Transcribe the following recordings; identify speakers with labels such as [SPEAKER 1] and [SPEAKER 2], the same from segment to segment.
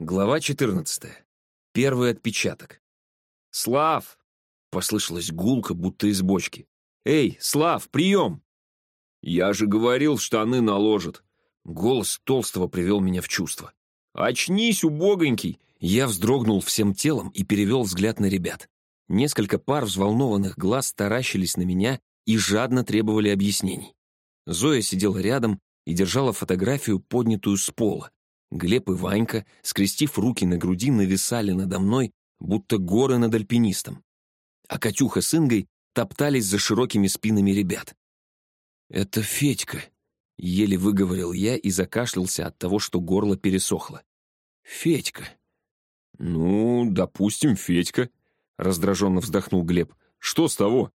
[SPEAKER 1] Глава 14. Первый отпечаток. «Слав!» — послышалась гулка, будто из бочки. «Эй, Слав, прием!» «Я же говорил, штаны наложат!» Голос Толстого привел меня в чувство. «Очнись, убогонький!» Я вздрогнул всем телом и перевел взгляд на ребят. Несколько пар взволнованных глаз таращились на меня и жадно требовали объяснений. Зоя сидела рядом и держала фотографию, поднятую с пола. Глеб и Ванька, скрестив руки на груди, нависали надо мной, будто горы над альпинистом. А Катюха с Ингой топтались за широкими спинами ребят. «Это Федька», — еле выговорил я и закашлялся от того, что горло пересохло. «Федька». «Ну, допустим, Федька», — раздраженно вздохнул Глеб. «Что с того?»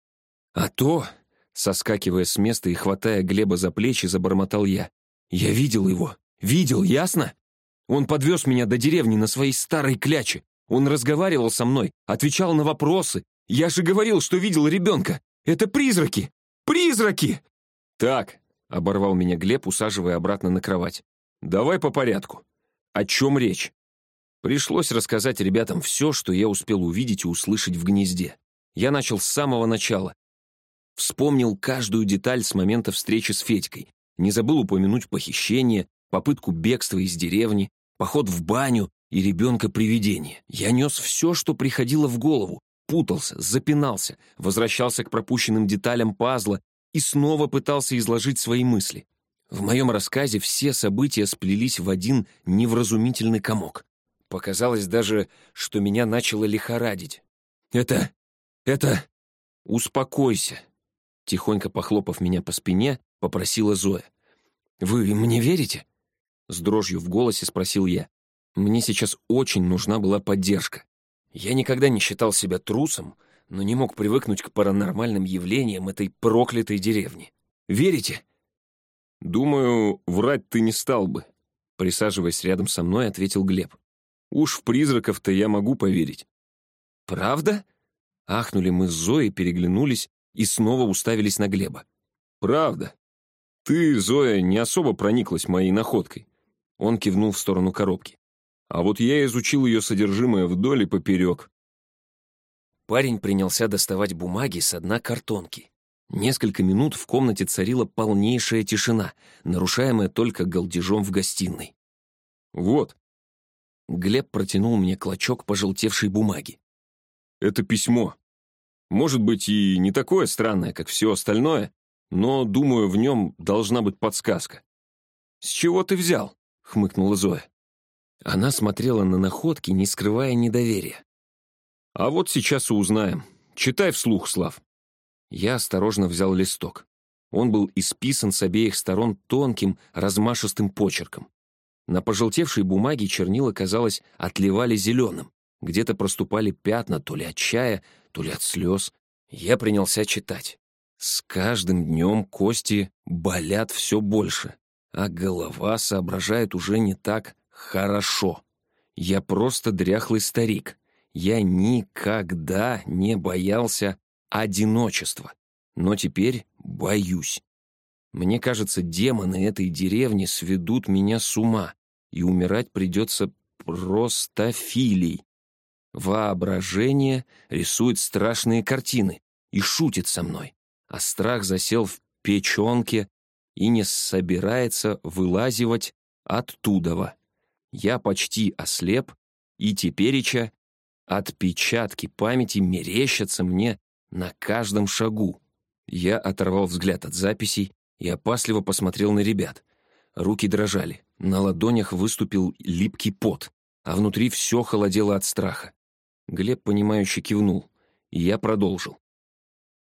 [SPEAKER 1] «А то», — соскакивая с места и хватая Глеба за плечи, забормотал я. «Я видел его. Видел, ясно?» Он подвез меня до деревни на своей старой кляче. Он разговаривал со мной, отвечал на вопросы. Я же говорил, что видел ребенка. Это призраки! Призраки!» «Так», — оборвал меня Глеб, усаживая обратно на кровать. «Давай по порядку. О чем речь?» Пришлось рассказать ребятам все, что я успел увидеть и услышать в гнезде. Я начал с самого начала. Вспомнил каждую деталь с момента встречи с Федькой. Не забыл упомянуть похищение, попытку бегства из деревни, поход в баню и ребенка-привидение. Я нес все, что приходило в голову, путался, запинался, возвращался к пропущенным деталям пазла и снова пытался изложить свои мысли. В моем рассказе все события сплелись в один невразумительный комок. Показалось даже, что меня начало лихорадить. «Это... это...» «Успокойся», — тихонько похлопав меня по спине, попросила Зоя. «Вы мне верите?» С дрожью в голосе спросил я. Мне сейчас очень нужна была поддержка. Я никогда не считал себя трусом, но не мог привыкнуть к паранормальным явлениям этой проклятой деревни. Верите? Думаю, врать ты не стал бы. Присаживаясь рядом со мной, ответил Глеб. Уж в призраков-то я могу поверить. Правда? Ахнули мы с Зоей, переглянулись и снова уставились на Глеба. Правда. Ты, Зоя, не особо прониклась моей находкой. Он кивнул в сторону коробки. А вот я изучил ее содержимое вдоль и поперек. Парень принялся доставать бумаги с дна картонки. Несколько минут в комнате царила полнейшая тишина, нарушаемая только галдежом в гостиной. «Вот». Глеб протянул мне клочок пожелтевшей бумаги. «Это письмо. Может быть, и не такое странное, как все остальное, но, думаю, в нем должна быть подсказка. С чего ты взял?» — хмыкнула Зоя. Она смотрела на находки, не скрывая недоверия. «А вот сейчас и узнаем. Читай вслух, Слав». Я осторожно взял листок. Он был исписан с обеих сторон тонким, размашистым почерком. На пожелтевшей бумаге чернила, казалось, отливали зеленым. Где-то проступали пятна то ли от чая, то ли от слез. Я принялся читать. С каждым днем кости болят все больше а голова соображает уже не так хорошо. Я просто дряхлый старик. Я никогда не боялся одиночества, но теперь боюсь. Мне кажется, демоны этой деревни сведут меня с ума, и умирать придется просто филей. Воображение рисует страшные картины и шутит со мной, а страх засел в печенке, и не собирается вылазивать оттудова. Я почти ослеп, и тепереча отпечатки памяти мерещатся мне на каждом шагу. Я оторвал взгляд от записей и опасливо посмотрел на ребят. Руки дрожали, на ладонях выступил липкий пот, а внутри все холодело от страха. Глеб, понимающе кивнул, и я продолжил.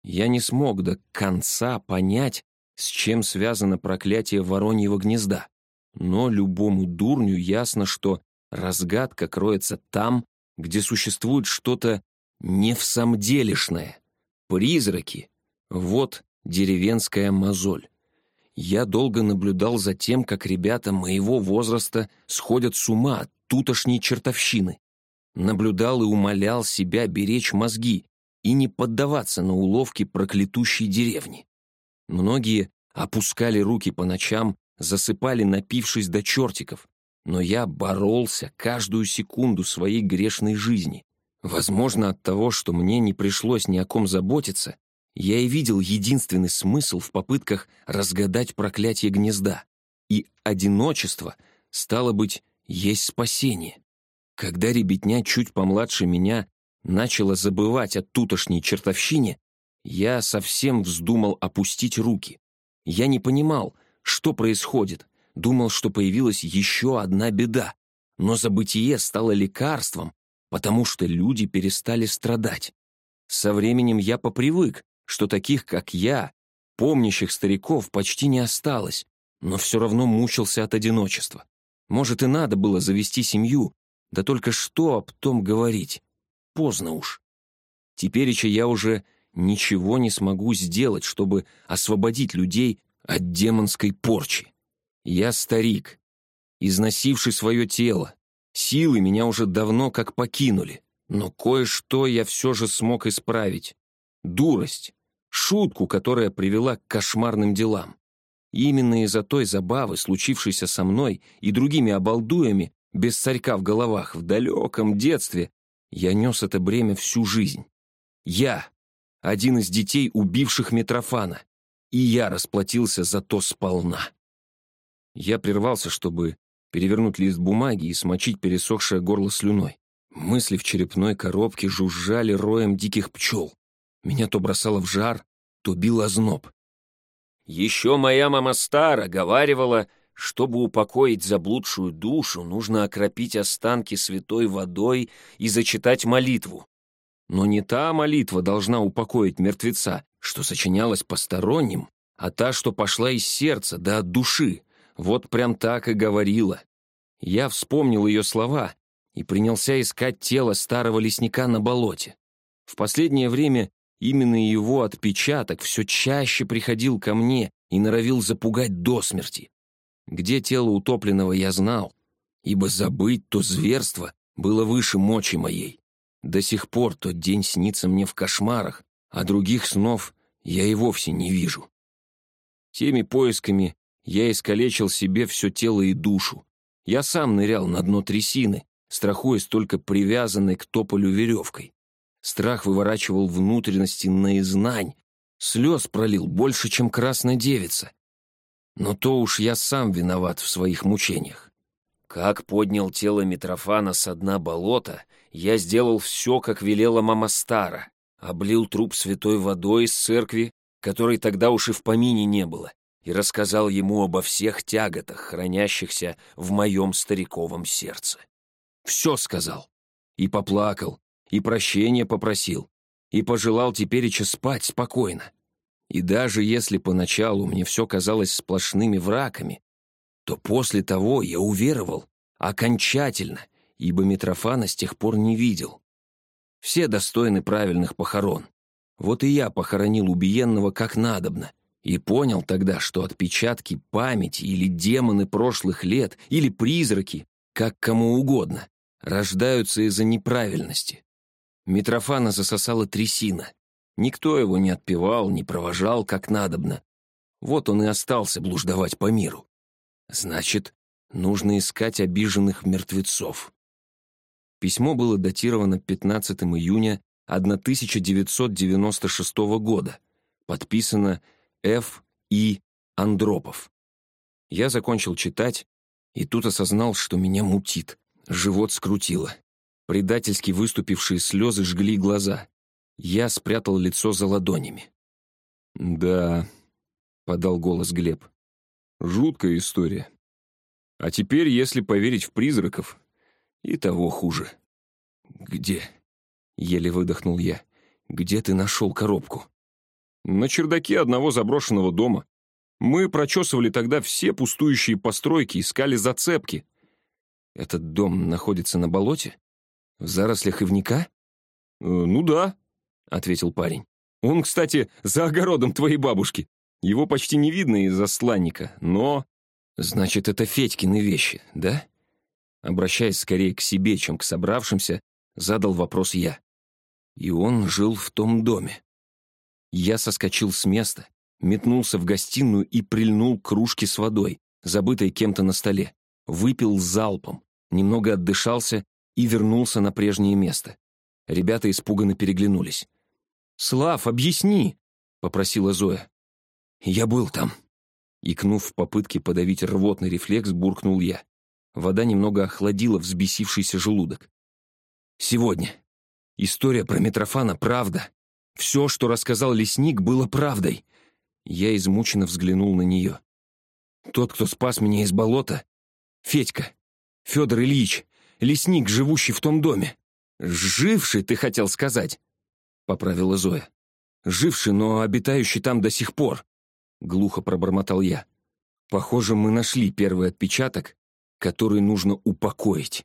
[SPEAKER 1] Я не смог до конца понять, с чем связано проклятие вороньего гнезда. Но любому дурню ясно, что разгадка кроется там, где существует что-то невсамделишное. Призраки. Вот деревенская мозоль. Я долго наблюдал за тем, как ребята моего возраста сходят с ума от тутошней чертовщины. Наблюдал и умолял себя беречь мозги и не поддаваться на уловки проклятущей деревни. Многие опускали руки по ночам, засыпали, напившись до чертиков. но я боролся каждую секунду своей грешной жизни. Возможно, от того, что мне не пришлось ни о ком заботиться, я и видел единственный смысл в попытках разгадать проклятие гнезда. И одиночество, стало быть, есть спасение. Когда ребятня чуть помладше меня начала забывать о тутошней чертовщине, я совсем вздумал опустить руки. Я не понимал, что происходит, думал, что появилась еще одна беда. Но забытие стало лекарством, потому что люди перестали страдать. Со временем я попривык, что таких, как я, помнящих стариков почти не осталось, но все равно мучился от одиночества. Может, и надо было завести семью, да только что об том говорить? Поздно уж. Тепереча я уже ничего не смогу сделать, чтобы освободить людей от демонской порчи. Я старик, износивший свое тело. Силы меня уже давно как покинули, но кое-что я все же смог исправить. Дурость, шутку, которая привела к кошмарным делам. Именно из-за той забавы, случившейся со мной и другими обалдуями, без царька в головах, в далеком детстве, я нес это бремя всю жизнь. Я, один из детей, убивших Митрофана, и я расплатился за то сполна. Я прервался, чтобы перевернуть лист бумаги и смочить пересохшее горло слюной. Мысли в черепной коробке жужжали роем диких пчел. Меня то бросало в жар, то бил озноб. Еще моя мама Стара говаривала, чтобы упокоить заблудшую душу, нужно окропить останки святой водой и зачитать молитву. Но не та молитва должна упокоить мертвеца, что сочинялась посторонним, а та, что пошла из сердца, да от души. Вот прям так и говорила. Я вспомнил ее слова и принялся искать тело старого лесника на болоте. В последнее время именно его отпечаток все чаще приходил ко мне и норовил запугать до смерти. Где тело утопленного я знал, ибо забыть то зверство было выше мочи моей. До сих пор тот день снится мне в кошмарах, а других снов я и вовсе не вижу. Теми поисками я искалечил себе все тело и душу. Я сам нырял на дно трясины, страхуясь только привязанной к тополю веревкой. Страх выворачивал внутренности наизнань, слез пролил больше, чем красная девица. Но то уж я сам виноват в своих мучениях. Как поднял тело Митрофана со дна болота, я сделал все, как велела мама Стара. Облил труп святой водой из церкви, которой тогда уж и в помине не было, и рассказал ему обо всех тяготах, хранящихся в моем стариковом сердце. Все сказал. И поплакал, и прощения попросил, и пожелал теперь еще спать спокойно. И даже если поначалу мне все казалось сплошными враками, то после того я уверовал окончательно, ибо Митрофана с тех пор не видел. Все достойны правильных похорон. Вот и я похоронил убиенного как надобно, и понял тогда, что отпечатки памяти или демоны прошлых лет, или призраки, как кому угодно, рождаются из-за неправильности. Митрофана засосала трясина, Никто его не отпевал, не провожал как надобно. Вот он и остался блуждавать по миру. Значит, нужно искать обиженных мертвецов. Письмо было датировано 15 июня 1996 года. Подписано Ф. И. Андропов. Я закончил читать, и тут осознал, что меня мутит. Живот скрутило. Предательски выступившие слезы жгли глаза. Я спрятал лицо за ладонями. «Да», — подал голос Глеб, — «жуткая история. А теперь, если поверить в призраков, и того хуже». «Где?» — еле выдохнул я. «Где ты нашел коробку?» «На чердаке одного заброшенного дома. Мы прочесывали тогда все пустующие постройки, искали зацепки». «Этот дом находится на болоте? В зарослях ивника?» «Э, «Ну да», — ответил парень. «Он, кстати, за огородом твоей бабушки. Его почти не видно из-за сланника, но...» «Значит, это Федькины вещи, да?» Обращаясь скорее к себе, чем к собравшимся, задал вопрос я. И он жил в том доме. Я соскочил с места, метнулся в гостиную и прильнул к кружке с водой, забытой кем-то на столе. Выпил залпом, немного отдышался и вернулся на прежнее место. Ребята испуганно переглянулись. «Слав, объясни!» — попросила Зоя. «Я был там». Икнув в попытке подавить рвотный рефлекс, буркнул я. Вода немного охладила взбесившийся желудок. «Сегодня. История про Митрофана — правда. Все, что рассказал лесник, было правдой». Я измученно взглянул на нее. «Тот, кто спас меня из болота — Федька, Федор Ильич, лесник, живущий в том доме. Живший, ты хотел сказать?» — поправила Зоя. «Живший, но обитающий там до сих пор», — глухо пробормотал я. «Похоже, мы нашли первый отпечаток, который нужно упокоить».